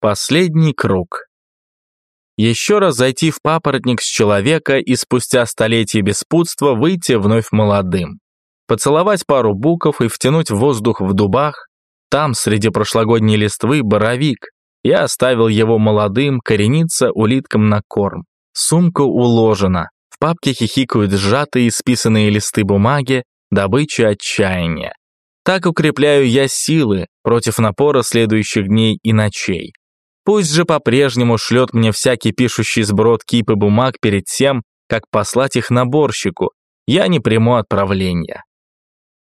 Последний круг. Еще раз зайти в папоротник с человека и спустя столетие беспутства выйти вновь молодым. Поцеловать пару буков и втянуть воздух в дубах. Там, среди прошлогодней листвы, боровик. Я оставил его молодым, корениться улиткам на корм. Сумка уложена. В папке хихикают сжатые списанные листы бумаги, добыча отчаяния. Так укрепляю я силы против напора следующих дней и ночей. Пусть же по-прежнему шлет мне всякий пишущий сброд кипы бумаг перед тем, как послать их наборщику, я не приму отправления.